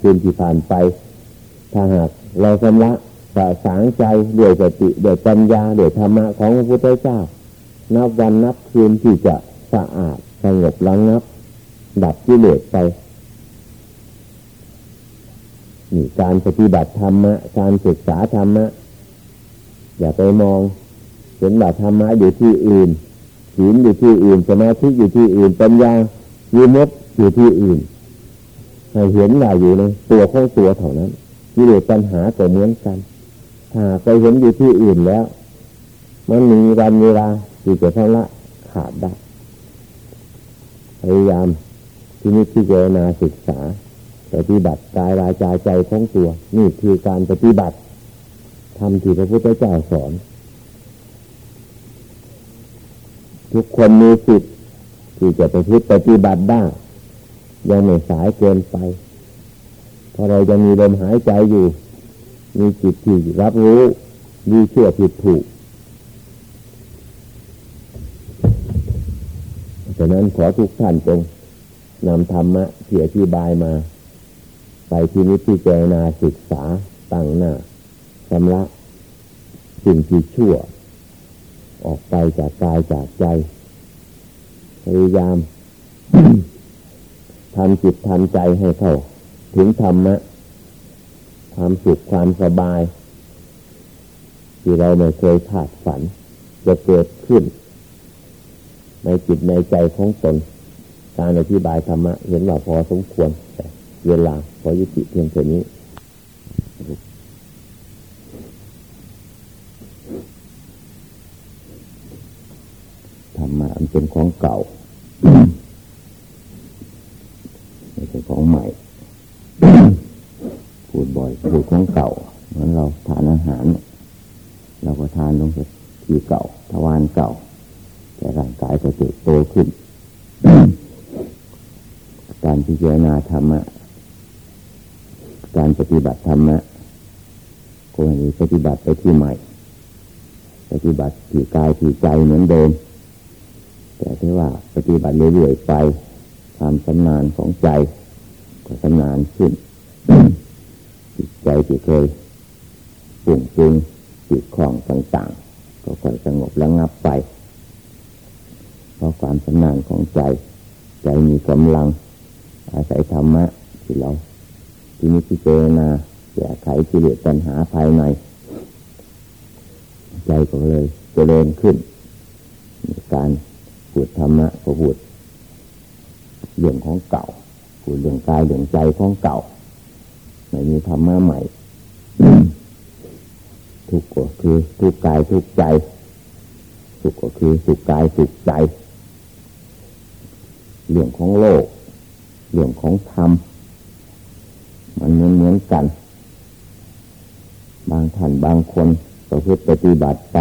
คืนที่ผ่านไป ถ้าหากเราชำระสะสางใจด้วยสติด้วยปัญญาด้วยธรรมะของพระพุทธเจ้า นับวันนับคืนที่จะสะอาดสงบระงับ ดับกิเลสไปนี่การปฏิบัติธรรมะ การศึกษาธรรมะ อย่าไปมองเห็นว่าธรรมะอยู่ที่อื่นศีลอยู่ที่อื่นสมาธิอยู่ที่อื่นปัญญาวิมุตอยู่ที่อื่น ให้เห็นว่าอยู่ในตัวของตัวเท่านั้นกิเลสปัญหาก็เหมือนกันถ้าไปเห็นอยู่ที่อื่นแล้ว มันมีวันเวลาที่จะทำละขาดได้พยายามที่นี้ที่เจนาศึกษาปฏิบัติกายวาจาใจของตัว นี่คือการปฏิบัติทำที่พระพุทธเจ้าสอน ทุกคนมีสิทธิ์ที่จะไปพิปฏิบัติได้ ยังไม่สายเกินไปเพราะเรายังมีลมหายใจอยู่ มีจิตที่รับรู้มีเชื่อผิดถูกฉะนั้นขอทุกท่านจงนำธรรมะที่อธิบายมา ไปที่นิพพิจารณาศึกษาตั้งหน้าชำระสิ่งที่ชั่ว ออกไปจากกายจากใจพยายาม ทำจิตทำใจให้เข้า ถึงธรรมะความสุขความสบาย ที่เราไม่เคยคาดฝัน จะเกิดขึ้น ในจิตในใจของตน การอธิบายธรรมะ เห็นว่าพอสมควรแต่เวลาพอยุติเพียงแค่านี้ธรรมะมันเป็นของเก่าไม่ใช่ ของใหม่ พูดบ่อยพูดของเก่า เหมือนเราทานอาหาร เราก็ทานลงที่เก่าทวารเก่า แต่ร่างกายก็เติบโตขึ้น การพิจารณาธรรมะ การปฏิบัติธรรมะก็มีปฏิบัติไปที่ใหม่ ปฏิบัติที่กายที่ใจเหมือนเดิมแต่ที่ว่าปฏิบัติเรื่อยๆไปความสำนานของใจ ก็สำนานขึ้นจิตใจที่เคยปุ่งปรุงจิตของต่างๆ ก็ค่อยสงบแล้วงับไป เพราะความสำนานของใจ ใจมีกำลัง อาศัยธรรมะที่เราที่นี้พิจารณาแก้ไขกิเลสปัญหาภายใน ใจก็เลยเจริญขึ้น การพูดธรรมะก็พูดเรื่องของเก่า พูดเรื่องกายเรื่องใจของเก่าไม่มีธรรมะใหม่ ทุกข์ก็คือทุกกายทุกใจ สุขก็คือสุขกายสุขใจ เรื่องของโลก เรื่องของธรรม มันเหมือนเหมือนกัน บางท่านบางคนประพฤติปฏิบัติไป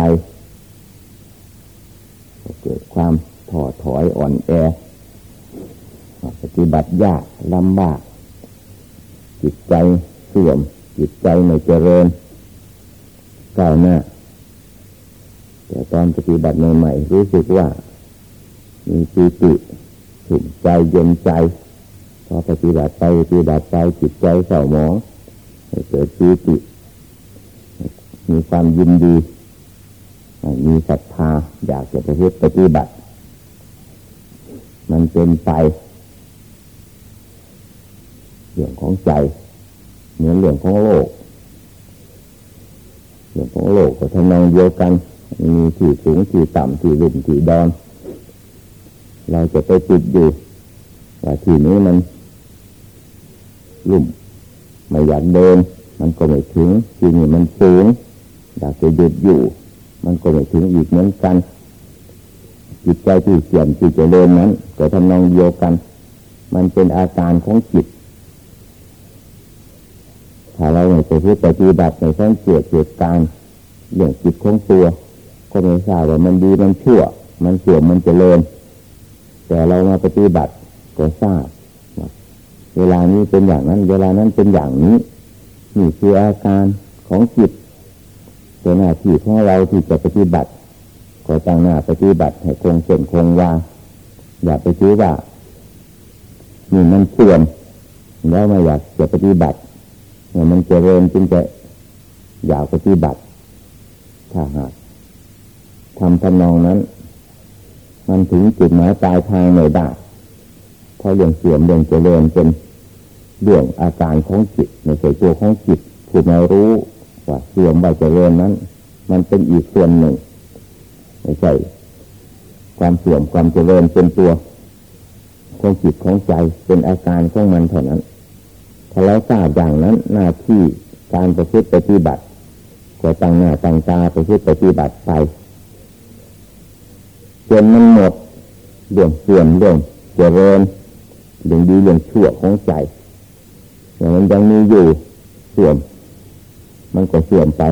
เกิดความถอดถอยอ่อนแอ ปฏิบัติยากลำบาก จิตใจเสื่อม จิตใจไม่เจริญก้าวหน้าแต่ตอนปฏิบัติใหม่ๆรู้สึกว่า มีปีติถุ่มใจเย็นใจ พอปฏิบัติไปปฏิบัติไปจิตใจเศร้าหมองเกิดปีติ มีความยินดี มีศรัทธาอยากจะปฏิบัติ มันเป็นไป เรื่องของใจ เหมือนเรื่องของโลก เรื่องของโลกก็ทำนองเดียวกัน มีที่สูงที่ต่ำที่ลุ่มที่ดอน เราจะไปติดอยู่ว่าที่นี้มันลุ่มไม่อยากเดิน มันก็ไม่ถึง ที่นี้มันสูงอยากจะหยุดอยู่ มันก็ไม่ถึงอีกเหมือนกัน จิตใจที่เสื่อมที่เจริญนั้นก็ทำนองเดียวกัน มันเป็นอาการของจิต ถ้าเราไม่ไปฏิบัติในสังเกตเหตุการณ์เรื่องจิตของตัว ก็ไม่ทราบว่ามันดีมันชั่ว มันเสื่อมมันเจริญ แต่เรามาปฏิบัติก็ทราบเวลานี้เป็นอย่างนั้น เวลานั้นเป็นอย่างนี้นี่คืออาการของจิตเป็นหน้าที่ของเราที่จะปฏิบัติก็ตั้งหน้าปฏิบัติให้คงเส้นคงวาอย่าไปคิดว่านี่มันเสื่อมแล้วไม่อยากจะปฏิบัติ มันเจริ่มจึงจะอยากปฏิบัติถ้าหากทำทำนองนั้น มันถึงจุดหมายปลายทางไม่ได้เพราะเรื่องเสื่อมเรื่องเจริญเป็นเรื่องอาการของจิตในส่ตัวของจิตผู้ไม่รู้ว่าเสื่อมว่าเจริญนั้น มันเป็นอีกส่วนหนึ่งไม่ใช่ความเสื่อมความเจริญเป็นตัวของจิตของใจเป็นอาการของมันเท่านั้น ถ้าเราทราบอย่างนั้นหน้าที่การประพฤติปฏิบัติก็ตั้งหน้าตั้งตาประพฤติปฏิบัติไปจนมันหมดเรื่องเสื่อมเรื่องเจริญเรื่องดีเรื่องชั่วของใจอย่างมันยังมีอยู่เสื่อม มันก็เสื่อมไป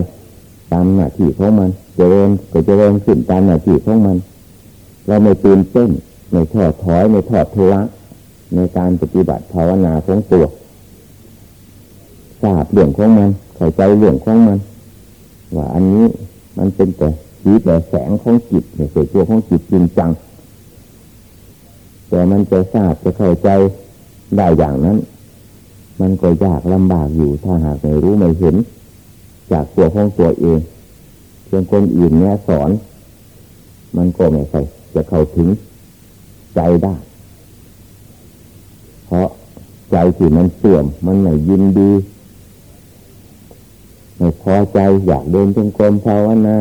ตามหน้าที่ของมัน เจริญก็เจริญขึ้นตามหน้าที่ของมัน เราไม่ตื่นเต้นไม่ทอดถอยไม่ทอดทุละในการปฏิบัติภาวนาของตัว ทราบเรื่องของมันเข้าใจเรื่องของมัน ว่าอันนี้มันเป็นแต่สีแต่แสงของจิตเนี่ยส่ตัวของจิตจริงจัง แต่มันจะทราบจะเข้าใจได้อย่างนั้น มันก็ยากลำบากอยู่ถ้าหากไม่รู้ไม่เห็น จากตัวของตัวเองเพียงคนอื่นเนี่ยสอน มันก็ไม่ใช่จะเข้าถึงใจได้ เพราะใจที่มันเสื่อมมันไม่ยินดี ไม่พอใจอยากเดินจงกรมภาวนา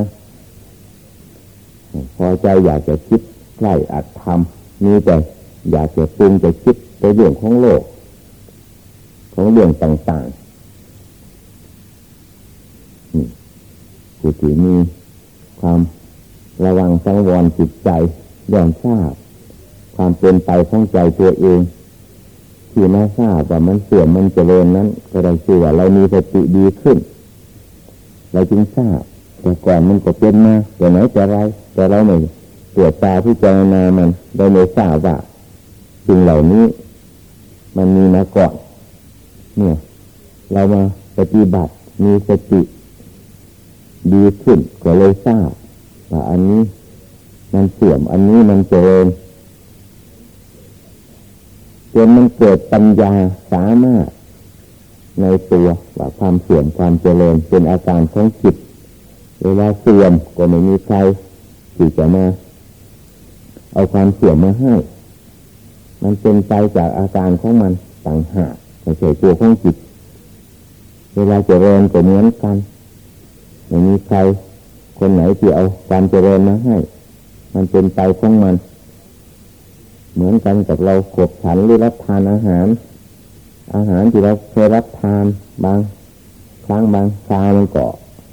พอใจอยากจะคิดใกล้อัดทำมีแต่อยากจะปรุงจะคิดในเรื่องของโลก ของเรื่องต่างๆผู้ที่มีความระวังสังวรจิตใจย่อมทราบ ความเป็นไปของใจตัวเองที่ไม่ทราบว่ามันเสื่อมมันเจริญนั้น ก็ได้ชื่อว่าเรามีสติดีขึ้น เราจึงทราบแต่ก่อนมันก็เป็นมาแต่ไหนแต่ไรแต่เราไม่ตรวจตาที่เจรณามันเราไม่ทราบว่าสิ่งเหล่านี้ มันมีมาก่อนเนี่ย เรามาปฏิบัติมีสติดีขึ้นก็เลยทราบว่าอันนี้มันเสื่อมอันนี้มันเจริญจนมันเกิดปัญญาสามารถ ในตัวว่าความเสื่อมความเจริญเป็นอาการของจิตเวลาเสื่อมก็ไม่มีใครที่จะมาเอาความเสื่อมมาให้ มันเป็นไปจากอาการของมันต่างหากไม่ใช่ตัวของจิต เวลาเจริญก็เหมือนกันไม่มีใครคนไหนที่เอาความเจริญมาให้ มันเป็นไปของมัน เหมือนกันกับเราขบฉันหรือรับทานอาหาร อาหารที่เราเคยรับทานบางครั้งบางคราวมันก็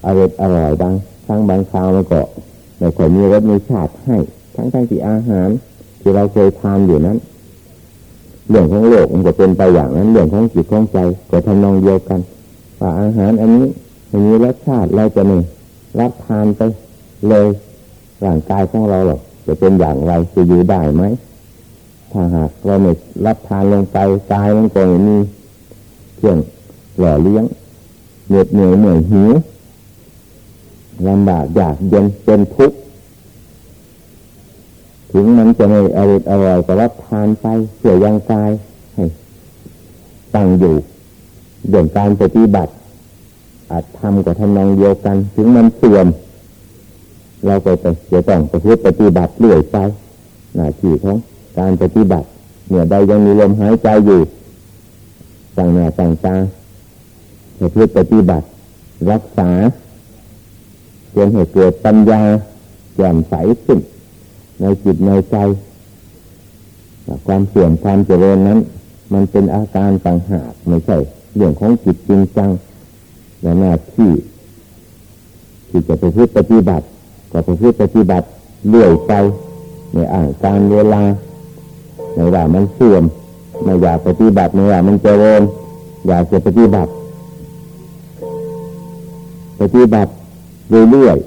อร่อยอร่อยบางครั้งบางคราวมันก็ไม่ค่อยมีรสมีชาติให้ทั้งทั้งที่อาหารที่เราเคยทานอยู่นั้นเรื่องของโลกมันก็เป็นไปอย่างนั้นเรื่องของจิตของใจก็ทำนองเดียวกันว่าอาหารอันนี้ไม่มีรสชาติเราจะหนึ่งรับทานไปเลยร่างกายของเราหรอกจะเป็นอย่างไรจะอยู่ได้ไหม ถ้าหากเราไม่รับทานลงไปกายมันก็มีเครื่องหล่อเลี้ยงเหนื่อยเหนื่อยเหนื่อยหิวลำบากอยากเย็นเป็นทุกข์ถึงมันจะไม่อร่อยอร่อยก็รับทานไปเสื่อยังกายให้ตั้งอยู่เรื่องการปฏิบัติ อาจทำกับทำนองเดียวกัน ถึงมันเสื่อมเราก็จะต้องประพฤติปฏิบัติเรื่อยไปหน้าที่ของ การปฏิบัติเมื่อใดยังมีลมหายใจอยู่ต่างหน้าต่างตาเพื่อปฏิบัติ รักษาจนให้เกิดปัญญาแจ่มใสขึ้น ในจิตในใจ ความเสื่อมความเจริญนั้น มันเป็นอาการต่างหากไม่ใช่เรื่องของจิตจริงจังและหน้าที่ที่จะไปพูดปฏิบัติ ก็ไปพูดปฏิบัติเรื่อยไปในอ่างการเวลา ไม่ว่ามันเสื่อมไม่อยากปฏิบัติไม่ว่ามันเจริญอยากจะปฏิบัติ ปฏิบัติเรื่อย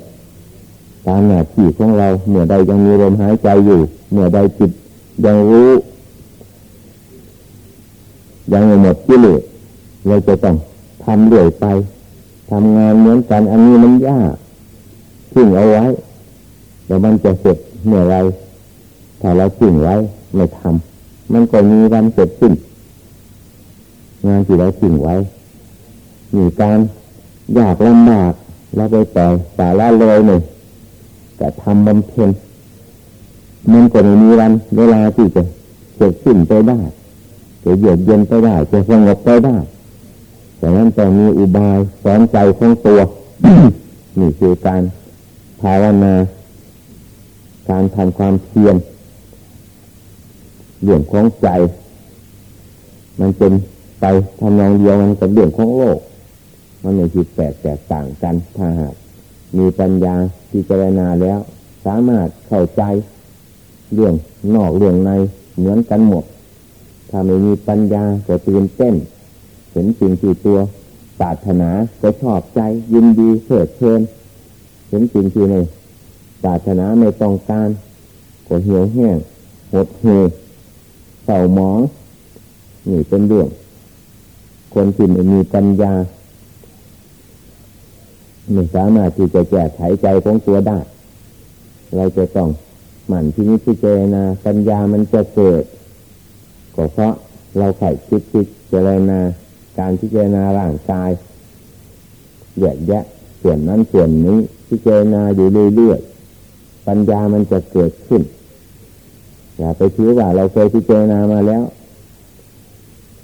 ๆตามหน้าที่ของเราเมื่อใดยังมีลมหายใจอยู่ เมื่อใดจิตยังรู้ ยังไม่หมดกิเลสเราจะต้องทำเรื่อยไปทำงานเหมือนกันอันนี้มันยากทิ้งเอาไว้ แต่มันจะเสร็จเมื่อไรถ้าเราทิ้งไว้ ไม่ทำมันก็มีวันเสร็จสิ้น งานที่เราสิ่งไว้มีการยากลำบากเราไปปล่อยสาระเลยหนึ่งแต่ทำบำเพ็ญมันก็ไม่มีวันเวลาที่จะเกิดขึ้นไปได้จะเยือกเย็นไปได้จะสงบไปได้แต่นั้นต้องมีอุบายสอนใจของตัวนี่คือการภาวนาการทำความเพียร เรื่องของใจ มันเป็นไปทำนองเดียวกันกับเรื่องของโลก มันไม่ผิดแปลกแตกต่างกันถ้าหากมีปัญญาพิจารณาแล้ว สามารถเข้าใจ เรื่องนอกเรื่องในเหมือนกันหมด ถ้าไม่มีปัญญาจะตื่นเต้น เห็นสิ่งที่ตัวปรารถนาจะชอบใจยินดีเสดเชิญเห็นสิ่งที่ในปรารถนาไม่ต้องการก็เหี่ยวแห้งหดหู เศร้าหมองนี่เป็นเรื่องคนที่ไม่มีปัญญาไม่สามารถที่จะแก้ไขใจของตัวได้ เราจะต้องหมั่นที่นี้พิจารณาปัญญามันจะเกิดก็เพราะเราไข่คิดพิจรณาการพิจารณาร่างกายแยกแยะส่วนนั้นส่วนนี้พิจารณาอยู่เรื่อยๆปัญญามันจะเกิดขึ้น อย่าไปคิดว่าเราเคยพิจารณามาแล้ว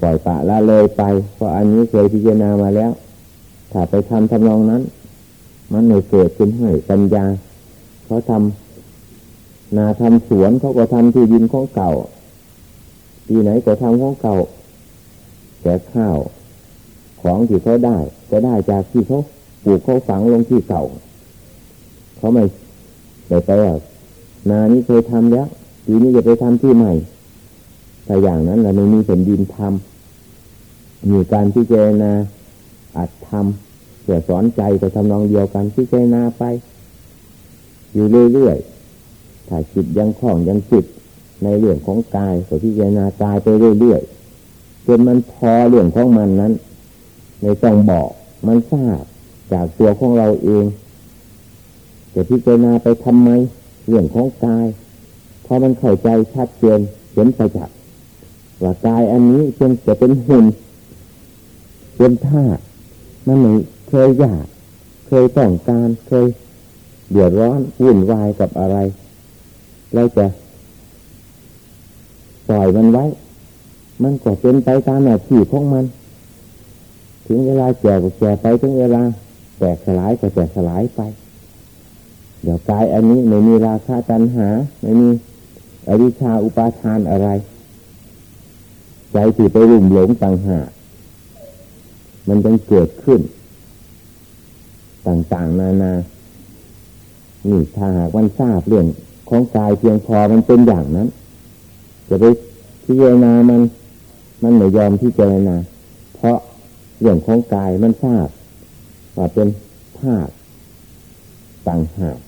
ปล่อยปะละเลยไป เพราะอันนี้เคยพิจารณามาแล้ว ถ้าไปทำทำนองนั้น มันไม่เกิดขึ้นให้ปัญญาเขาทำนาทำสวนเขาก็ทำที่ดินของเก่าปีไหนก็ทำของเก่าแต่ข้าวของที่เขาได้ ก็ได้จากที่เขาปลูกเขาฝังลงที่เก่าเขาไม่ไปไปอะนานี้เคยทำแล้ว ปีนี้จะไปทำที่ใหม่ถ้าอย่างนั้นเราไม่มีแผ่นดินทำมีการพิจารณาอัดทำเพื่อสอนใจแต่ทำนองเดียวกันพิจารณาไป อยู่เรื่อยๆถ้าจิตยังคล่องยังจิตในเรื่องของกายก็พิจารณากายไปเรื่อยๆจนมันพอเรื่องของมันนั้นในต้องบอกมันทราบจากตัวของเราเองจะพิจารณาไปทำไม เรื่องของกาย อมันเข้าใจชัดเจนเห็นไปจากว่ากายอันนี้เพียงจะเป็นหุ่นเป็นท่ามันไม่เคยอยากเคยต้องการเคยเดือดร้อนวุ่นวายกับอะไรเราจะปล่อยมันไว้ มันก็เป็นไปตามหน้าที่ของมัน ถึงเวลาแก่ก็แก่ไปถึงเวลาแตกสลายก็แตกสลายไป เดี๋ยวกายอันนี้ไม่มีราคาตัณหา ไม่มี อวิชชาอุปาทานอะไร ใจที่ไปรุ่มหลงต่างหากมันจึงเกิดขึ้น ต่างๆ นานา นี่ถ้าหากมันทราบเรื่องของกายเพียงพอมันเป็นอย่างนั้น จะไปพิจารณามันมันไม่ยอมพิจารณาเพราะเรื่องของกายมันทราบว่าเป็นธาตุต่างหาก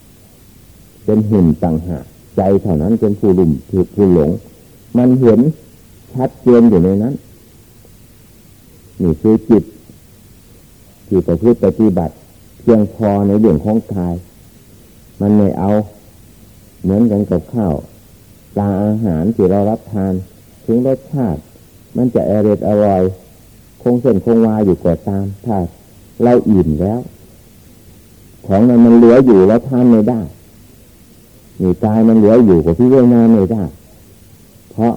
เป็นหุ่นต่างหาก ใจเท่านั้นเป็นผู้ลุ่มผู้หลง มันเห็นชัดเจนอยู่ในนั้น นี่คือจิตที่ประพฤติปฏิบัติ เพียงพอในเรื่องของกาย มันไม่เอา เหมือนกันกับข้าวปลาอาหารที่เรารับทาน ถึงรสชาติ มันจะอร่อยอร่อย คงเส้นคงวาอยู่กว่าตามถ้าเราอิ่มแล้ว ของนั้นมันเหลืออยู่แล้วทานไม่ได้ มีกายมันเหลืออยู่กับที่เรื่องนาไม่ได้ เพราะ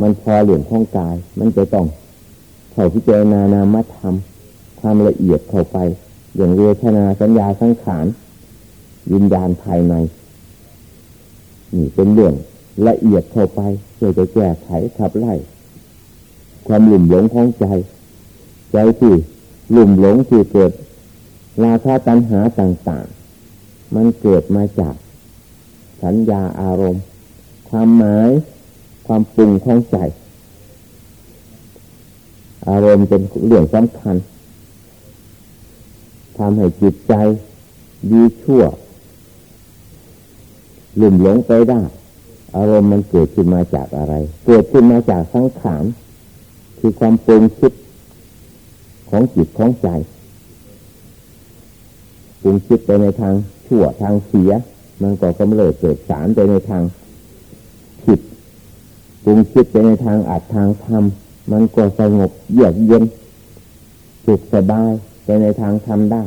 มันพอเหลี่ยมของกาย มันจะต้องเข้าพิจารณานามธรรมความละเอียดเข้าไป อย่างเวทนาสัญญาสังขารวิญญาณภายใน นี่เป็นเรื่องละเอียดเข้าไปเพื่อจะแก้ไขขับไล่ ความหลุ่มหลงของใจ ใจที่หลุ่มหลงที่เกิดราคาตัณหาต่าง ๆ มันเกิดมาจาก สัญญาอารมณ์ ความหมาย ความปรุงของใจ อารมณ์เป็นเรื่องสำคัญทำให้จิตใจ ดีชั่ว หลุ่มหลงไปได้ อารมณ์มันเกิดขึ้นมาจากอะไร เกิดขึ้นมาจากสังขารคือความปรุงคิดของจิตของใจปรุงคิดไปในทางชั่วทางเสีย มันก็กำเริบเกิดสารไปในทางผิดปรุงคิดไปในทางอัดทางทมันก็สงบเยือกเย็นสุขสบายไปในทางทำได้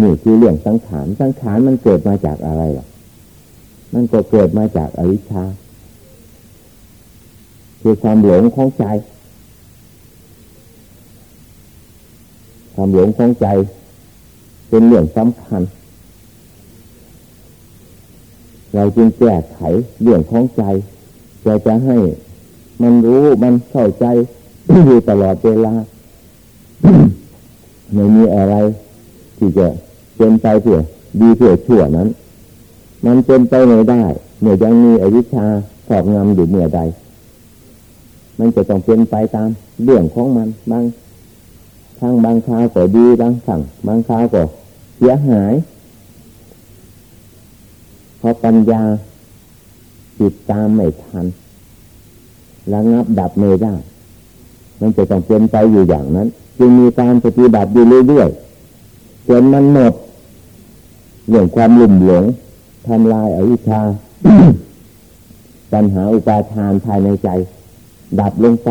นี่คือเรื่องสังขารสังขารมันเกิดมาจากอะไรล่ะ มันก็เกิดมาจากอวิชชา คือความหลงของใจ ความหลงของใจ เป็นเรื่องสำคัญ เราจึงแก้ไขเรื่องของใจจะจะให้มันรู้มันเข้าใจอยู่ตลอดเวลาไม่มีอะไร ที่จะเป็นไปเพื่อดีเพื่อชั่วนั้น มันเป็นไปไม่ได้ เมื่อยังมีอวิชชาครอบงำอยู่เมื่อใด มันจะต้องเป็นไปตามเรื่องของมันบางทางบางคราวก็ดีบางสั่งบางคราวก็เสียหาย เพราะปัญญาติดตามไม่ทันระงับดับไม่ได้มันจะต้องเป็นไปอยู่อย่างนั้น จึงมีการปฏิบัติอยู่เรื่อยๆจนมันหมดเรื่องความลุ่มหลงทำลายอวิชชาปัญหาอุปาทานภายในใจ ดับลงไป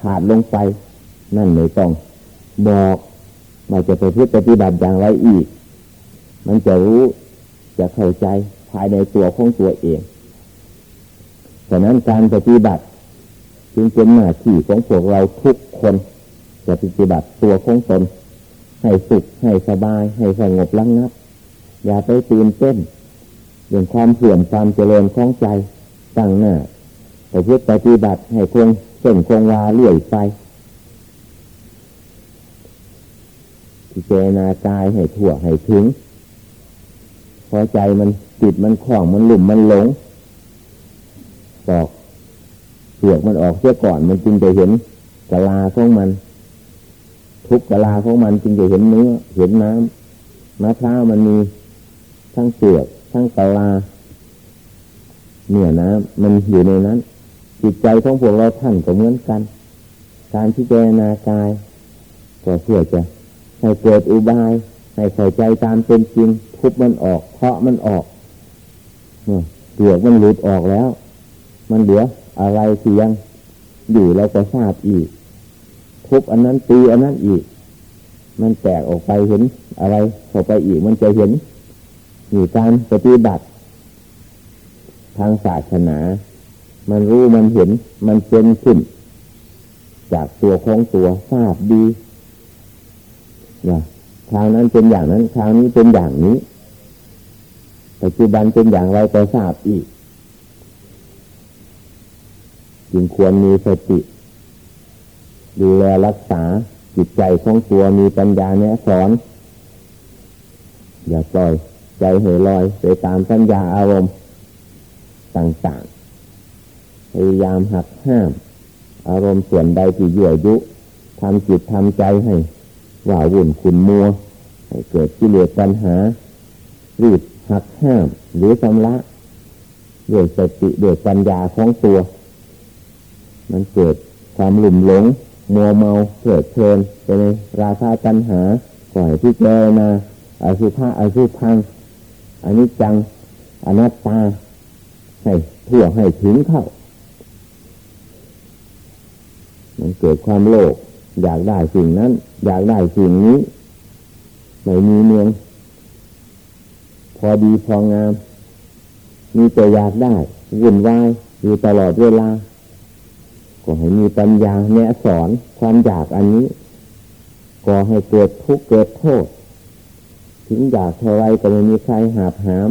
ขาดลงไป นั่นไม่ต้องบอกมาจะไปพิปฏิบัติอย่างไรอีก มันจะรู้จะเข้าใจ ภายในตัวของตัวเองฉะนั้นการปฏิบัติจึงเป็นหน้าที่ของพวกเราทุกคนจะปฏิบัติตัวของตนให้สุขให้สบาย ให้สงบลังนับ อย่าไปตื่นเต้นเรื่องความเสื่อมความเจริญของใจตั้งหน้าแต่เพื่อปฏิบัติให้คงเส้นคงวาเลื่อยไปพิจารณากายให้ทั่วให้ถึงพอใจมัน ติดมันคล้องมันหลุ่มมันหลงบอกเปลือกมันออกเสียก่อนมันจึงจะเห็นกะลาของมัน ทุกกะลาของมันจึงจะเห็นเนื้อเห็นน้ำมะพร้าวมันมีทั้งเปลือกทั้งกะลาเนื้อน้ำมันอยู่ในนั้น จิตใจของพวกเราท่านก็เหมือนกัน การที่เจรนากายก็เพื่อจะให้เกิดอุบายให้ใส่ใจตามเป็นจริงทุบมันออกเพาะมันออก เปลือกมันหลุดออกแล้ว มันเหลืออะไรทียังอยู่เราก็ทราบอีกทุบอันนั้นตีอันนั้นอีก มันแตกออกไปเห็นอะไรเข้าไปอีกมันจะเห็นมีการปฏิบัติ ทางศาสนา มันรู้มันเห็น มันเป็นขึ้น จากตัวของตัวทราบดีนะทางนั้นเป็นอย่างนั้น ทางนี้เป็นอย่างนี้ ปัจจุบันเป็นอย่างไรก็ทราบอีก จึงควรมีสติ ดูแลรักษาจิตใจของตัวมีปัญญาเนี้ยสอน อย่าปล่อยใจเหยลอยไปตามสัญญาอารมณ์ต่างๆ พยายามหักห้าม อารมณ์ส่วนใดที่ยั่วยุทำจิตทำใจให้ว่าวุ่นขุนมัว ให้เกิดกิเลสปัญหารีบ หักห้ามหรือสำละด้วยสติด้วยปัญญาของตัว มันเกิดความหลุ่มหลงมัวเมาเกิดเพลินไปในราคาตัญหาก่อยที่เจนาอาสุภาอาสุพังอันนี้จังอนัตตาให้ทั่วให้ถึงเข้า มันเกิดความโลภอยากได้สิ่งนั้น อยากได้สิ่งนี้ไม่มีเมือง อดีพองาม มีแต่อยากได้วุ่นวายอยู่ตลอดเวลา ก็ให้มีปัญญาแนะสอนความอยากอันนี้ ก็ให้เกิดทุกข์เกิดโทษ ถึงอยากเท่าไรก็ไม่มีใครหาบหาม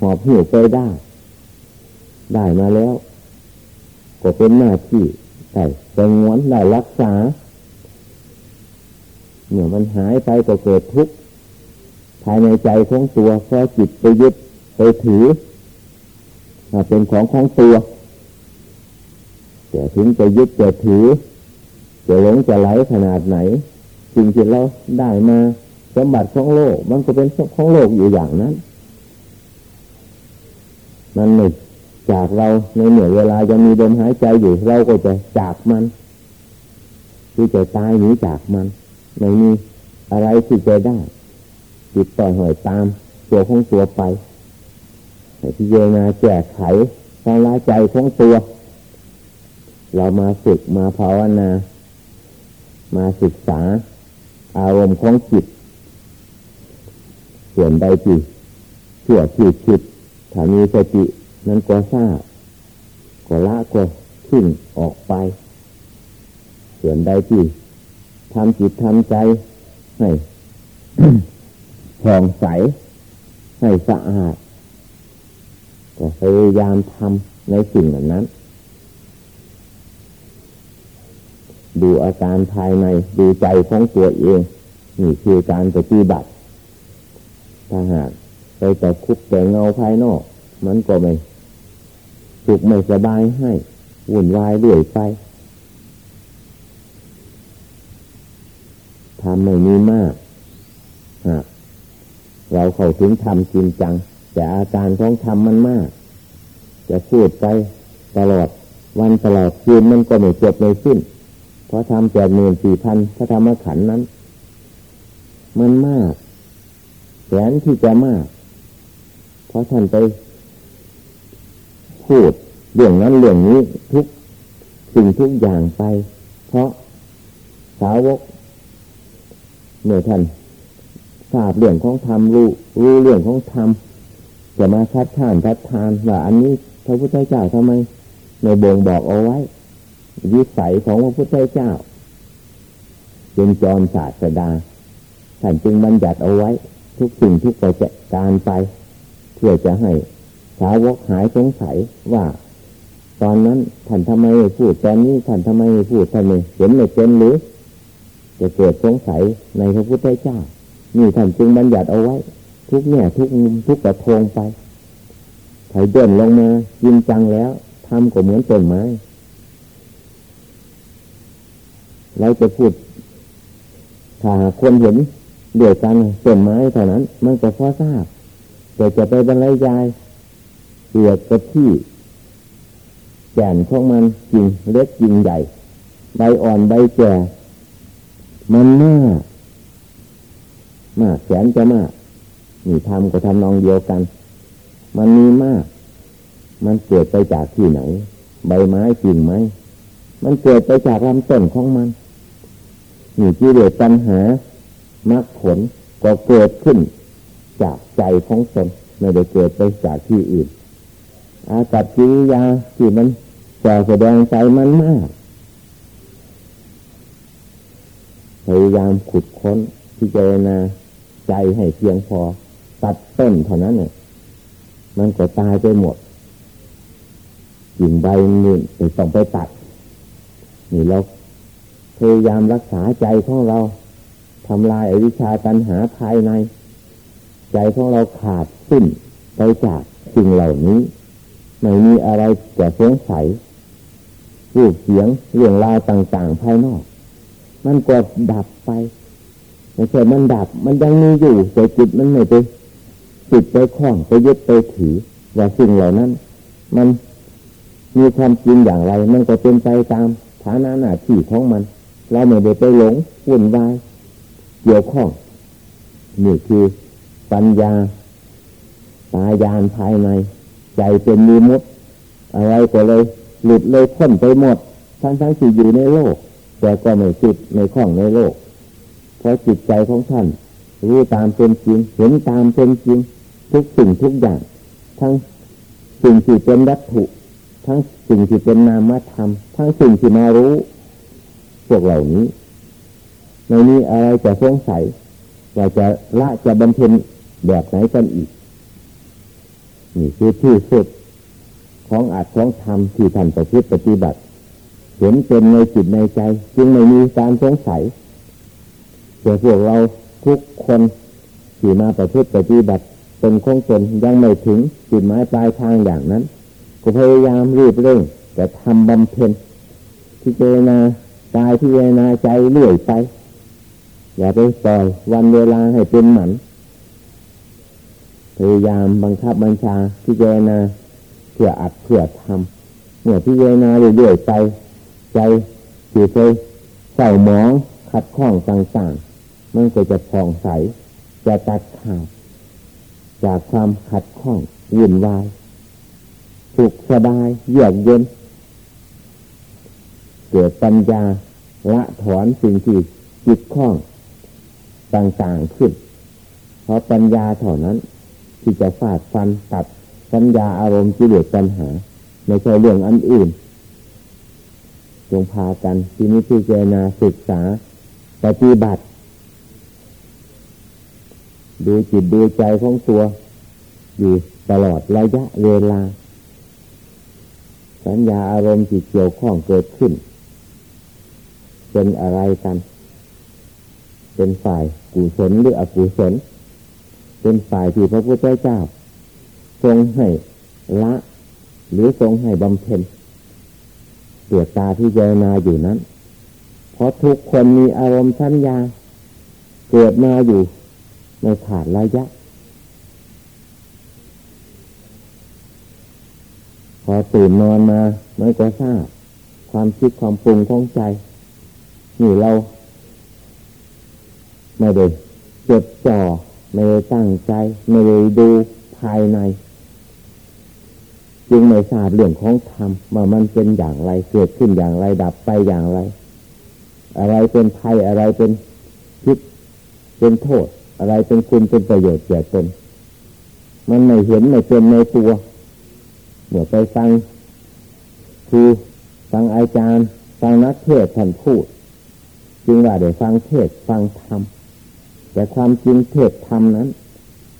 หอบหิวไปได้ ได้มาแล้ว ก็เป็นหน้าที่แต่จะงวนได้รักษาเมื่อมันหายไปก็เกิดทุกข์ ภายในใจของตัวเพราะจิตไปยึดไปถือเป็นของของตัวแต่ถึงจะยึดจะถือจะหลงจะไหลขนาดไหนสิ่งที่เราได้มาสมบัติของโลก มันก็เป็นของโลกอยู่อย่างนั้น มันไม่จากเราในเหนือเวลายังมีลมหายใจอยู่ เราก็จะจากมันที่จะตายหนีจากมัน ไม่มีอะไรที่จะได้ จิตต่อยหอยตาม ตัวของตัวไปพิจารณาแก้ไขความละใจของตัว เรามาฝึกมาภาวนา มาศึกษา อารมณ์ของจิต ส่วนใดที่ชั่วที่คิดถ้ามีสตินั้นก็ทราบก็ละก็ขึ้นออกไป ส่วนใดที่ทำจิตทำใจให้ ผ่องใส ให้สะอาดก็พยายามทำในสิ่งเหล่านั้น ดูอาการภายในดูใจของตัวเอง นี่คือการปฏิบัติถ้าหากไปแต่คุกแต่เงาภายนอก มันก็ไม่สุขไม่สบายให้วุ่นวายเรื่อยไปทำไม่มีมากหาก เราเข้าถึงทำจริงจัง แต่อาการของทำมันมาก จะพูดไปตลอดวันตลอดคืนมันก็ไม่จบไม่สิ้น เพราะทำแปดหมื่นสี่พันพระธรรมขันนั้น มันมากแสนที่จะมาก เพราะท่านไปพูดเรื่องนั้นเรื่องนี้ทุกสิ่งทุกอย่างไป เพราะสาวกเมื่อท่าน ทราบเรื่องของธรรมรู้รู้เรื่องของธรรมจะมาคัดค้านทัดทานว่าอันนี้พระพุทธเจ้าทำไมในบ่งบอกเอาไว้วิสัยของพระพุทธเจ้าเป็นจอมศาสดาท่านจึงบัญญัติเอาไว้ ทุกสิ่งทุกประการไป เพื่อจะให้สาวกหายสงสัยว่า ตอนนั้นท่านทำไมพูดตอนนี้ท่านทำไมพูดท่านไม่เห็นไม่เป็นหรือ จะเกิดสงสัยในพระพุทธเจ้า นี่ท่านจึงบัญญัติเอาไว้ ทุกแง่ทุกมุมทุกกระทงไปไถเดินลงมายินจังแล้วทำก็เหมือนต้นไม้เราจะพูดถ้าคนเห็นเดียวกันต้นไม้เท่านั้น มันก็พอทราบแต่จะไปบรรยายเปลือกกระที่แก่นของมันจริงเล็กจริงใหญ่ ใบอ่อนใบแก่มันมาก มากแสนจะมากนี่ทำก็ทำนองเดียวกัน มันมีมาก มันเกิดไปจากที่ไหน ใบไม้กิ่งไม้มันเกิดไปจากลำต้นของมันนี่ที่เดือดปัญหามรรคผลก็เกิดขึ้น จากใจของตนไม่ได้เกิดไปจากที่อื่น อากับกิริยาที่มันแสดงใจมันมากพยายามขุดค้นพิจารณา ใจให้เพียงพอ ตัดต้นเท่านั้นเนี่ยมันก็ตายไปหมดกิ่งใบนี่ต้องไปตัด นี่เราพยายามรักษาใจของเราทำลายอวิชชาตัญหาภายใน ใจของเราขาดสิ้นไปจากสิ่งเหล่านี้ ไม่มีอะไรจะสงสัยรูปเสียงเรื่องราวต่าง ๆ ภายนอก มันก็ดับไป ไม่ใช่มันดับ มันยังมีอยู่แต่จิตมันไม่ไปจิตไปคล้องไปยึดไปถือว่าสิ่งเหล่านั้น มันมีความจริงอย่างไร มันก็เป็นไปตามฐานะหน้าที่ของมัน เราไม่ได้ไปหลงวุ่นวายเกี่ยวข้องนี่คือปัญญาตายานภายใน ใจเป็นมีมุดอะไรก็เลย หลุดเลยพ้นไปหมด ทั้งทั้งที่อยู่ในโลก แต่ก็ไม่ติดในข้องในโลก เพราะจิตใจของท่านรู้ตามเป็นจริง เห็นตามเป็นจริง ทุกสิ่งทุกอย่าง ทั้งสิ่งที่เป็นวัตถุ ทั้งสิ่งที่เป็นนามธรรม ทั้งสิ่งที่มารู้ พวกเหล่านี้ในนี้อะไรจะสงสัยว่ากจะละจะบำเพ็ญแบบไหนกันอีก นี่คือที่สุดของอาจของธรรมที่ท่านประพฤติปฏิบัติ เห็นเป็นในจิตในใจ จึงไม่มีการสงสัย แต่พวกเราทุกคนที่มาประพฤติปฏิบัติเป็นคงตนยังไม่ถึงจุดหมายปลายทางอย่างนั้น ก็พยายามรีบเร่งแต่ทำบำเพ็ญพิจารณากายพิจารณาใจเรื่อยไป อย่าไปปล่อยวันเวลาให้เป็นหมันพยายามบังคับบัญชาพิจารณาเพื่ออัดเพื่อทำเมื่อพิจารณาเรื่อยๆไป ใจจิตใจเศร้าหมองขัดข้องต่างๆ มันก็จะผ่องใส จะตัดขาด จากความขัดข้องวุ่นวายสุขสบายเยือกเย็น เกิดปัญญาละถอนสิ่งที่จิตข้องต่างๆขึ้น เพราะปัญญาเท่านั้น ที่จะฟาดฟันตัดสัญญาอารมณ์จิเลสปัญหา ไม่ใช่เรื่องอันอื่นจงพากันที่นี้ที่เจนาศึกษาปฏิบัติ ดูจิตดูใจของตัว อยู่ตลอดระยะเวลา สัญญาอารมณ์ที่เกี่ยวข้องเกิดขึ้น เป็นอะไรกัน เป็นฝ่ายกุศลหรืออกุศลเป็นฝ่ายที่พระพุทธเจ้า ทรงให้ละ หรือทรงให้บำเพ็ญเสียตาที่เจรนาอยู่นั้น เพราะทุกคนมีอารมณ์สัญญา เกิดมาอยู่ ในขาดระยะ พอตื่นนอนมาไม่ก็ทราบ ความคิดความปรุงของใจ นี่เรา ไม่ได้จดจ่อ ไม่ได้ตั้งใจ ไม่ได้ดูภายใน จึงไม่ทราบเรื่องของธรรมว่ามันเป็นอย่างไรเกิดขึ้นอย่างไรดับไปอย่างไร อะไรเป็นภัยอะไรเป็นพิษเป็นโทษ อะไรเป็นคุณเป็นประโยชน์แก่ตนมันไม่เห็นไม่เป็นในตัวเมื่อไปฟังคือฟังอาจารย์ฟังนักเทศท่านพูดจึงว่าเดี๋ยวฟังเทศฟังธรรมแต่ความจริงเทศธรรมนั้น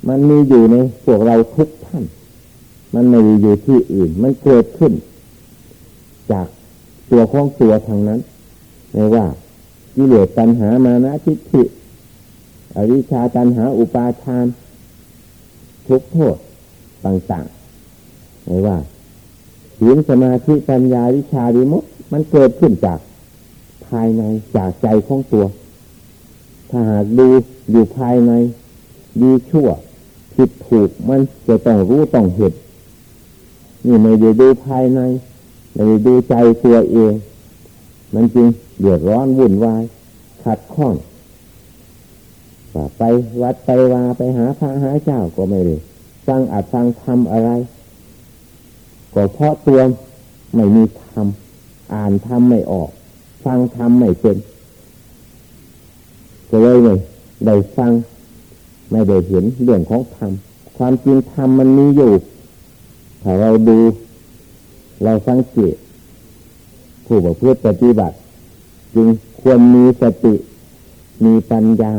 มันมีอยู่ในพวกเราทุกท่าน มันไม่อยู่ที่อื่น มันเกิดขึ้น จากตัวของตัวทางนั้นไม่ว่ากิเลสตัณหามานะทิฏฐิ อวิชชาตัณหาอุปาทานทุกโทษต่างๆไม่ว่าศีลสมาธิปัญญาวิชาดีมุตมันเกิดขึ้นจากภายในจากใจของตัว ถ้าหากดูอยู่ภายในดีชั่วผิดถูกมันจะต้องรู้ต้องเห็นนี่ไม่ได้ดูภายในไม่ได้ดูใจตัวเอง มันจึงเดือดร้อนวุ่นวายขัดข้อง ไปวัดไปวาไปหาพระหาเจ้าก็ไม่ได้ฟังอัดฟังทำอะไร ก็เพราะตัวไม่มีธรรมอ่านธรรมไม่ออก ฟังธรรมไม่เป็นก็เลยไม่ได้ฟัง ไม่ได้เห็นเรื่องของธรรมความจริงธรรมมันมีอยู่ถ้าเราดู เราสังเกตผู้ประพฤติปฏิบัติ จึงควรมีสติมีปัญญา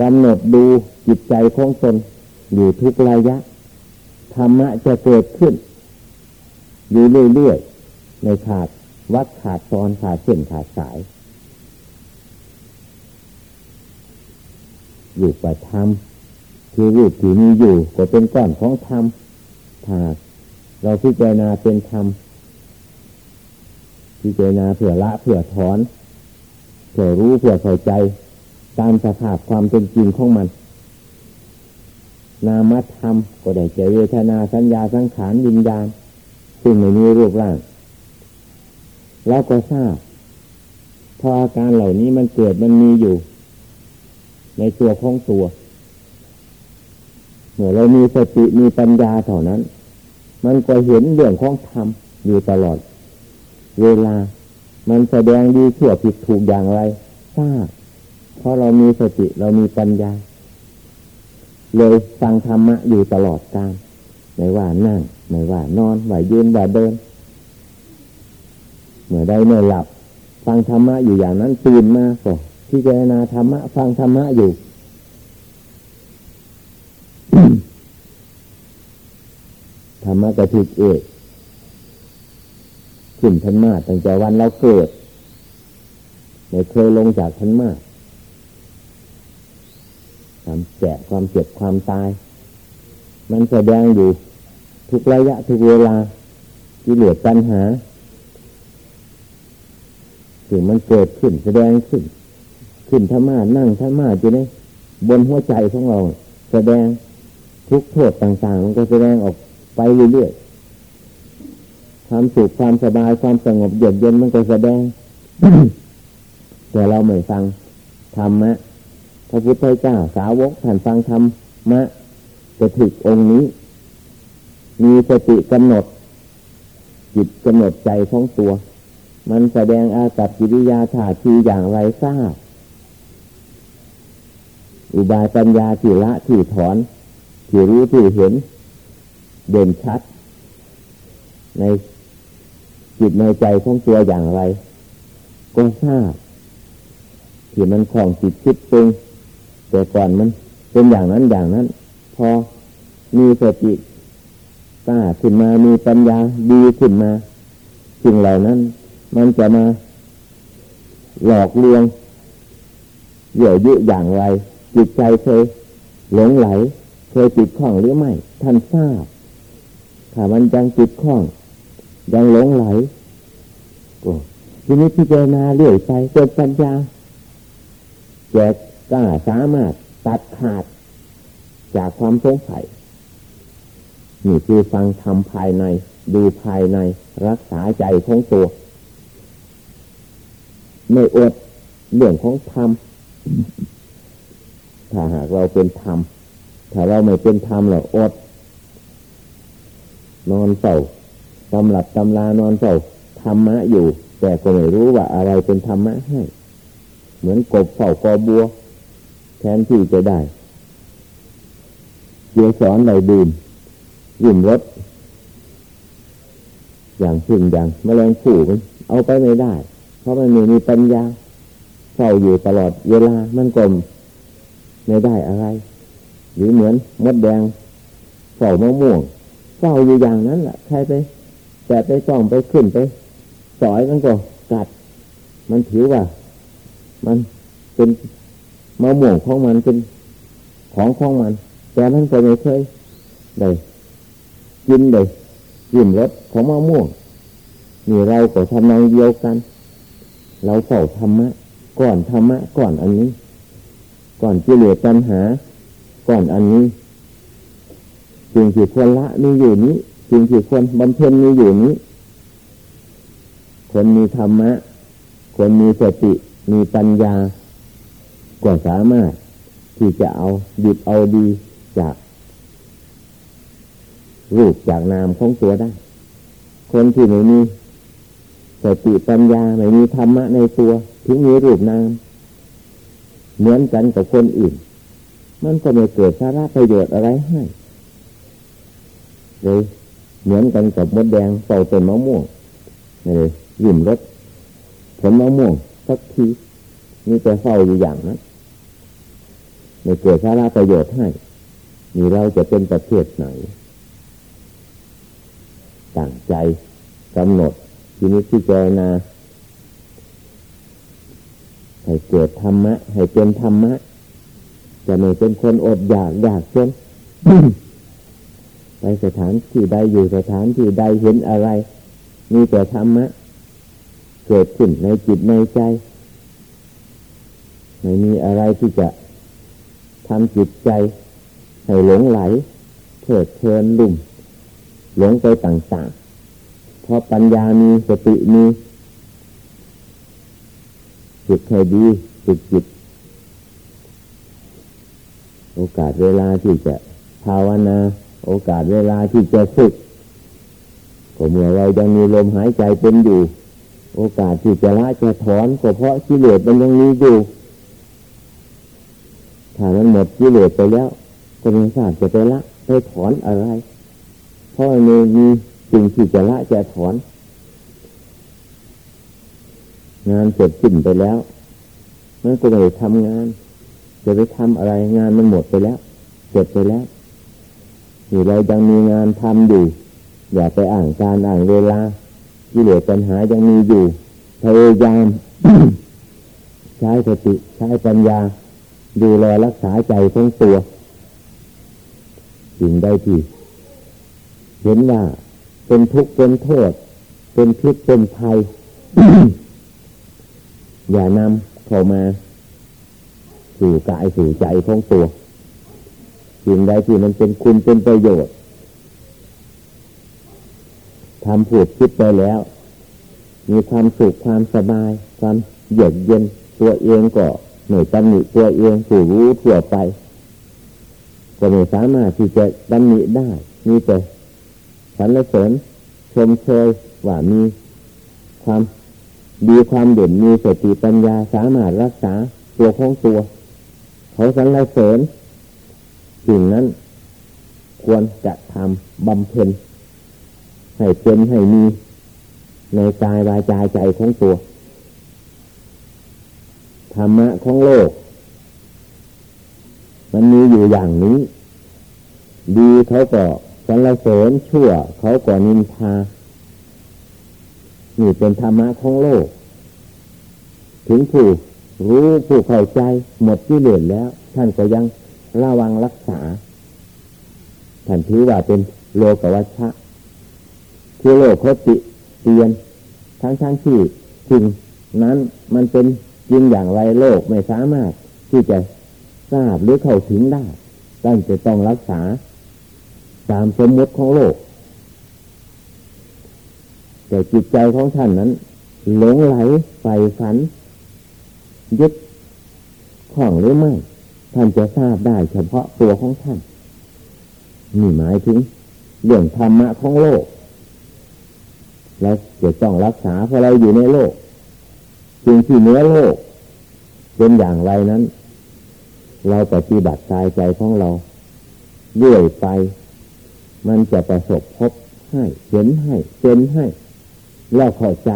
กำหนดดูจิตใจของตนอยู่ทุกระยะธรรมะจะเกิดขึ้น อยู่เรื่อยๆในขาดวัดขาดตอนขาดเส้นขาดสาย อยู่ประธรรมคือรูปที่มีอยู่ก็เป็นก้อนของธรรมถ้าเราพิจารณาเป็นธรรมพิจารณาเผื่อละเผื่อถอนเผื่อรู้เผื่อเข้าใจ ตามสภาพความเป็นจริงของมัน นามธรรมก็ได้เจเวทนาสัญญาสังขารวิญญาณ ซึ่งไม่มีรูปร่าง แล้วก็ทราบพออาการเหล่านี้มันเกิดมันมีอยู่ ในตัวของตัวเมื่อเรามีสติมีปัญญาเท่านั้น มันก็เห็นเรื่องของธรรมอยู่ตลอด เวลา มันแสดงดีเชื่อผิดถูกอย่างไรทราบ เพราะเรามีสติเรามีปัญญา เลยฟังธรรมะอยู่ตลอดกาลไม่ว่านั่งไม่ว่านอนว่ายืนว่าเดิน เมื่อได้เมื่อหลับ ฟังธรรมะอยู่อย่างนั้นตื่นมาก็พิจารณาธรรมะ ฟังธรรมะอยู่ธรรมะกระถิกเอกขึ้นธรรมะตั้งแต่วันเราเกิดไม่เคยลงจากธรรมะ ความแก่ความเจ็บความตาย มันแสดงอยู่ทุกระยะทุกเวลาที่เหลือปัญหาถึงมันเกิดขึ้นแสดงขึ้น ขึ้นธรรมานั่งธรรมาอยู่ในบนหัวใจของเรา แสดงทุกโทษต่างๆ มันก็แสดงออกไปเรื่อยๆความสุขความสบายความสงบเยือกเย็นมันก็แสดง แต่เราไม่ฟังธรรมะ พระพุทธเจ้าสาวกท่านฟังธรรมะจะถึกองค์นี้ มีสติกำหนด จิตกำหนดใจของตัว มันแสดงอากับกิริยาท่าทีอย่างไรทราบ อุบายปัญญาที่ละที่ถอนที่รู้ที่เห็น เด่นชัด ในจิตในใจของตัวอย่างไร ก็ทราบที่มันของจิตคิดปรุง แต่ก่อนมันเป็นอย่างนั้นอย่างนั้น พอมีสติกล้าขึ้นมามีปัญญาดีขึ้นมาสิ่งเหล่านั้น มันจะมาหลอกลวงเหยื่อยุอย่างไร จิตใจเคยหลงไหล เคยติดข้องหรือไม่ ท่านทราบถ้ามันยังติดข้อง ยังหลงไหลก็ทีนี้พิจารณาเรื่อยไปจนปัญญาแจก กล้าสามารถตัดขาดจากความสงสัยนี่คือฟังทำภายใน ดูภายในรักษาใจของตัว ไม่อดเรื่องของธรรมถ้าหากเราเป็นธรรมถ้าเราไม่เป็นธรรมเราอด นอนเศร้าตำหลับตำลานอนเศร้าธรรมะอยู่ แต่ก็ไม่รู้ว่าอะไรเป็นธรรมะให้ เหมือนกบเฝ้ากอบัว แทนที่จะได้เกียวสอนใดดื่มยิ่มรถอย่างพึ่งอย่างแมลงผู่มันเอาไปไม่ได้ เพราะมันไม่มีปัญญาเฝ้าอยู่ตลอดเวลามันกลมไม่ได้อะไร หรือเหมือนมดแดงเฝ้ามะม่วงเฝ้าอยู่อย่างนั้นแหละใครไป แต่ไปส่องไปขึ้นไป สอยมันก็กัด มันถือว่า มันเป็น มะม่วงของมันเป็นของของมัน แต่มันก็ไม่เคยได้กินเลยกินรสของมะม่วงนี่เราก็ทำนองเดียวกัน เราเฝ้าธรรมะ ก่อนธรรมะ ก่อนอันนี้ ก่อนกิเลสปัญหา ก่อนอันนี้สิ่งที่ควรละมีอยู่นี้สิ่งที่ควรบำเพ็ญมีอยู่นี้ คนมีธรรมะ คนมีสติ มีปัญญา ก็สามารถที่จะเอาดิบเอาดีจากรูปจากนามของตัวได้ คนที่ไม่มีสติปัญญาไม่มีธรรมะในตัวถึงมีรูปนาม เหมือนกันกับคนอื่น มันก็ไม่เกิดสาระประโยชน์อะไรให้เลยเหมือนกันกับมดแดงเป่าต้นมะม่วงเลยยิ่มรถผลมะม่วงสักทีนี่จะเฝ้าอยู่อย่างนั้น ไม่เกิดสาระประโยชน์ให้นี่เราจะเป็นประเทศไหนตั้งใจกำหนดทีนี้ที่เจนาให้เกิดธรรมะ ให้เป็นธรรมะ จะไม่เป็นคนอดอยากอยากจนไปสถานที่ใดอยู่สถานที่ใดเห็นอะไรมีแต่ธรรมะ เกิดขึ้นในจิตในใจ ไม่มีอะไรที่จะ ทำจิตใจ ให้หลงไหลเถิดเพลินลุ่ม หลงไปต่างๆเพราะปัญญามีสติมีจิตให้ดีจิตจิต โอกาสเวลาที่จะภาวนา โอกาสเวลาที่จะฝึกก็เมื่อเรายังมีลมหายใจเป็นอยู่ โอกาสที่จะละจะถอนก็เพราะกิเลสมันยังมีอยู่ ถ้ามันหมดกิเลสไปแล้วก็ไม่ทราบจะไปละไปถอนอะไร เพราะมันมีสิ่งที่จะละจะถอน งานเสร็จสิ้นไปแล้วมันก็ไม่ทำงาน จะไปทำอะไรงานมันหมดไปแล้วเสร็จไปแล้วอยู่เรายังมีงานทำอยู่ อย่าไปอ่างการอ่างเวลาที่เหลือปัญหายังมีอยู่พยายามใช้สติใช้ปัญญา ดูแลรักษาใจทั้งตัว สิ่งใดที่เห็นว่าเป็นทุกข์เป็นโทษ เป็นพิษเป็นภัย อย่านำเข้ามา สู่กายสู่ใจของตัว สิ่งใดที่มันเป็นคุณเป็นประโยชน์ทำผูดคิดไปแล้ว มีความสุขความสบาย ความเยือกเย็นตัวเองก็ หน่วยตำหนิตัวเองผู้รู้ทั่วไป ก็ไม่สามารถที่จะตำหนิได้ มีแต่สรรเสริญชมเชยว่ามีความดีความเด่นมีสติปัญญาสามารถรักษาตัวของตัว เขาสรรเสริญสิ่งนั้น ควรจะทำบำเพ็ญให้เป็นให้มีในกายวาจาใจของตัว ธรรมะของโลก มันมีอยู่อย่างนี้ ดีเขาก็สรรเสริญชั่ว เขาก็นินทานี่เป็นธรรมะของโลก ถึงผู้รู้ผู้เข้าใจหมดที่เหลือแล้ว ท่านก็ยังระวังรักษาท่านถือว่าเป็นโลกวัชชะคือโลกเขาติเตียนทั้งทั้งที่จริงนั้นมันเป็น จริงอย่างไรโลกไม่สามารถที่จะทราบหรือเข้าถึงได้ตั้งจะต้องรักษา ตามสมมติของโลก แต่จิตใจของท่านนั้น หลงไหลใฝ่ฝัน ยึดของหรือไม่ ท่านจะทราบได้เฉพาะตัวของท่านนี่หมายถึงเรื่องธรรมะของโลกเราจะต้องรักษาเพราะเราอยู่ในโลก สิ่งที่เหนือโลก เป็นอย่างไรนั้น เราปฏิบัติกายใจของเราเรื่อยไป มันจะประสบพบให้เห็นให้เป็นให้ แล้วเข้าใจ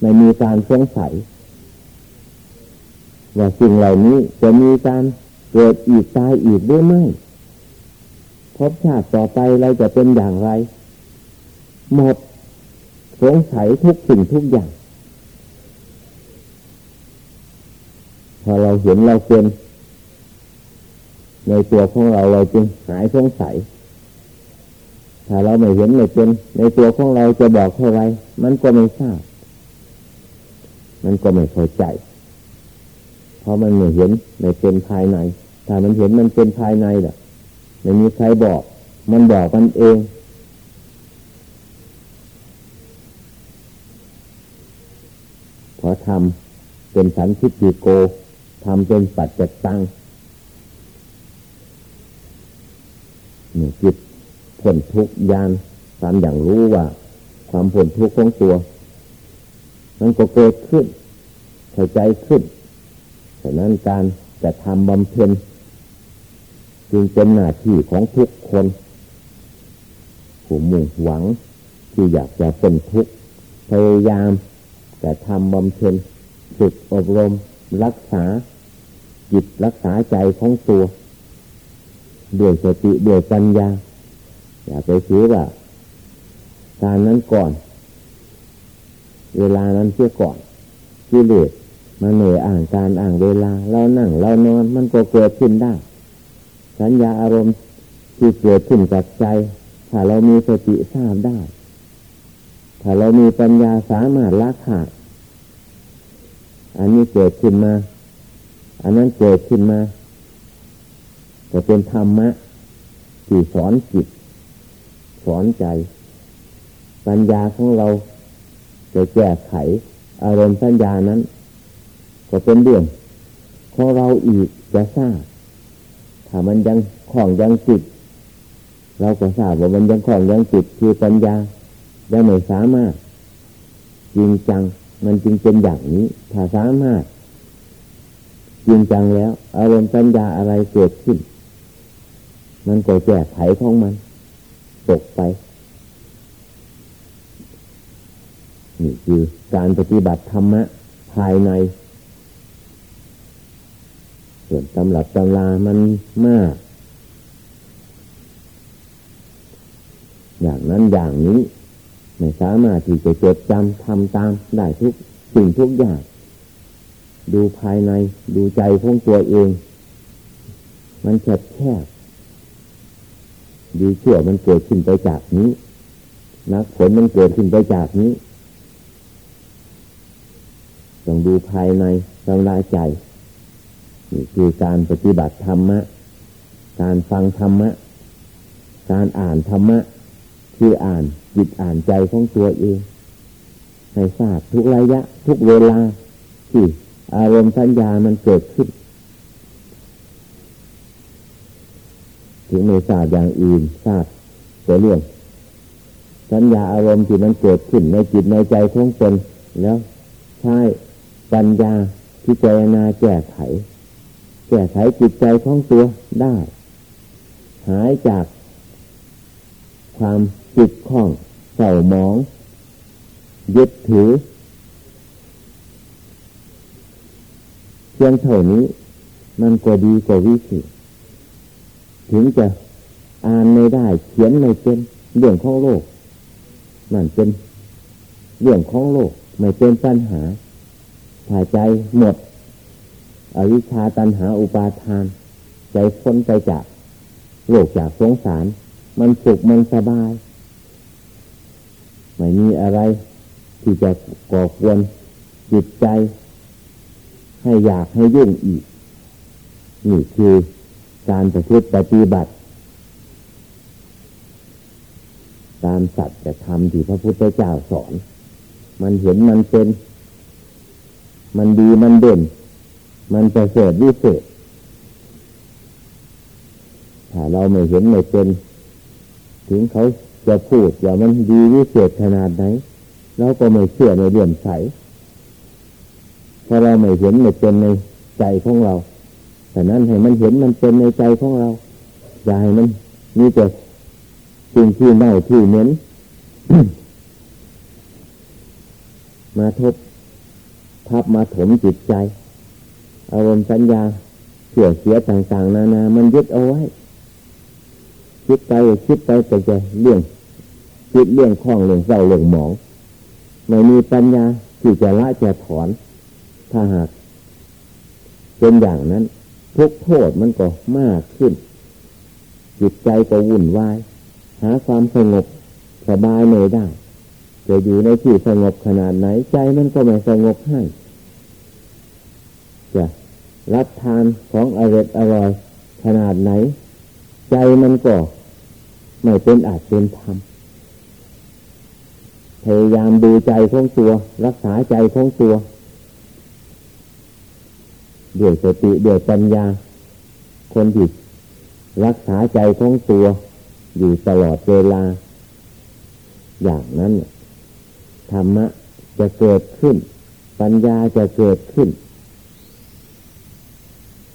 ไม่มีการสงสัยว่าสิ่งเหล่านี้จะมีการเกิดอีกตายอีกหรือไม่พบชาติต่อไปเราจะเป็นอย่างไร หมดสงสัยทุกสิ่งทุกอย่าง พอเราเห็นเราเป็นในตัวของเราเราจึงหายสงสัย ถ้าเราไม่เห็นไม่เป็น ในตัวของเราจะบอกเท่าไรมันก็ไม่ทราบ มันก็ไม่เข้าใจ เพราะมันไม่เห็นไม่เป็นภายใน ถ้ามันเห็นมันเป็นภายในล่ะไม่มีใครบอก มันบอกมันเองพอทำเป็นสันทิฏฐิโก ทำเป็นปัจจตังหนี่จิตผลทุกยานตามอย่างรู้ว่า ความผลทุกของตัว มันก็เกิดขึ้นเข้าใจขึ้นฉะนั้นการจะทำบำเพ็ญจึงเป็นหน้าที่ของทุกคนผู้มุ่งหวังที่อยากจะเป็นทุกข์พยายามจะทำบำเพ็ญฝึกอบรม รักษา จิตรักษาใจของตัวด้วยสติด้วยปัญญา อย่าไปคิดว่าการนั้นก่อน เวลานั้นเสียก่อนกิเลสมาเหนื่อยอ่างการอ่างเวลา เรานั่งเรานอนมันก็เกิดขึ้นได้ สัญญาอารมณ์ที่เกิดขึ้นกับใจ ถ้าเรามีสติทราบได้ ถ้าเรามีปัญญาสามารถละขาดอันนี้เกิดขึ้นมา อันนั้นเกิดขึ้นมาจะเป็นธรรมะที่สอนจิต สอนใจ ปัญญาของเราจะแก้ไข อารมณ์สัญญานั้น ก็เป็นเรื่องของเราอีกจะทราบถ้ามันยังของยังจิต เราก็ทราบว่ามันยังของยังจิตคือปัญญายังไม่สามารถจริงจังมันจึงเป็นอย่างนี้ ถ้าสามารถ จริงจังแล้ว อารมณ์ปัญญาอะไรเกิดขึ้น มันก็แก้ไขของมัน ตกไป นี่คือการปฏิบัติธรรมะ ภายใน ส่วนตำรับตำลามันมาก อย่างนั้นอย่างนี้ ไม่สามารถที่จะจดจำทำตามได้ทุกสิ่งทุกอย่าง ดูภายใน ดูใจของตัวเอง มันแคบแคบดีเชื่อมันเกิดขึ้นไปจากนี้นักผลมันเกิดขึ้นไปจากนี้ ต้องดูภายในทำลายใจนี่คือการปฏิบัติธรรมะ การฟังธรรมะ การอ่านธรรมะ คืออ่านจิตอ่านใจของตัวเอง ให้ทราบทุกระยะ ทุกเวลาที่ อารมณ์สัญญามันเกิดขึ้น ถึงไม่ทราบอย่างอื่นทราบแต่เรื่อง สัญญาอารมณ์ที่มันเกิดขึ้นในจิตในใจของตนแล้วทช้ปัญญาพิจารณาแก้ไข แก้ไขจิตใจของตัวได้ หายจากความจิตข้องเศร้าหมองยึดถือ เพียงเท่านี้ มันก็ดีกว่าวิสิถึงจะอ่านไม่ได้ เขียนไม่เป็นเรื่องของโลกนั่นเป็นเรื่องของโลกไม่เป็นปัญหาถ่ายใจหมด อวิชาตันหาอุปาทาน ใจพ้นไปจากโลกจากสงสาร มันสุขมันสบาย ไม่มีอะไรที่จะก่อควรจิตใจ ให้อยากให้ยุ่งอีก นี่คือการประพฤติปฏิบัติ ตามสัจจะทำที่พระพุทธเจ้าสอน มันเห็นมันเป็น มันดีมันเด่น มันประเสริฐวิเศษถ้าเราไม่เห็นไม่เป็น ถึงเขาจะพูดว่ามันดีวิเศษขนาดไหนเราก็ไม่เชื่อในเรื่องใส เพราะเราไม่เห็นไม่เป็นในใจของเรา แต่นั้นให้มันเห็นมันเป็นในใจของเรา อย่าให้มันมีแต่สิ่งที่เน่าที่เหม็นมาทบทับมาถมจิตใจ อารมณ์สัญญาเสียเสียต่าง ๆ นานา มันยึดเอาไว้คิดไปคิดไปแต่จะเรื่องคิดเรื่องคล้องเรื่องเศร้าเรื่องหมอง ไม่มีปัญญาที่จะละจะถอน ถ้าหากเป็นอย่างนั้น ทุกโทษมันก็มากขึ้น จิตใจก็วุ่นวาย หาความสงบสบายไม่ได้ จะอยู่ในที่สงบขนาดไหนใจมันก็ไม่สงบให้จะรับทานของอร่อยอร่อยขนาดไหน ใจมันก็ไม่เป็นอาจเป็นธรรมพยายามดูใจของตัว รักษาใจของตัว ด้วยสติด้วยปัญญา คนที่รักษาใจของตัว อยู่ตลอดเวลา อย่างนั้นธรรมะจะเกิดขึ้น ปัญญาจะเกิดขึ้น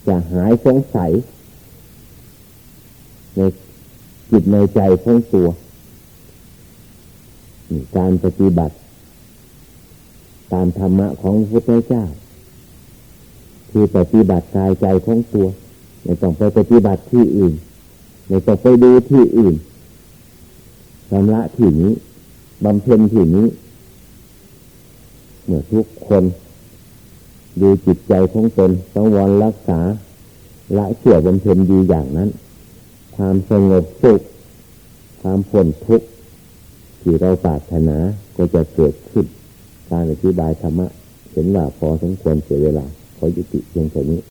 จะหายสงสัย ในจิตในใจของตัว การปฏิบัติ ตามธรรมะของพระพุทธเจ้า คือปฏิบัติกายใจของตัวไม่ต้องไปปฏิบัติที่อื่นไม่ต้องไปดูที่อื่นชำระที่นี้บำเพ็ญที่นี้ เมื่อทุกคนดูจิตใจของตนต้องวรรักษา ละเชื่อบำเพ็ญดีอย่างนั้น ความสงบสุขความพ้นทุกข์ที่เราปรารถนาก็จะเกิดขึ้น การอธิบายธรรมะ เห็นว่าพอสมควรเสียเวลา ขอยุติเพียงแค่นี้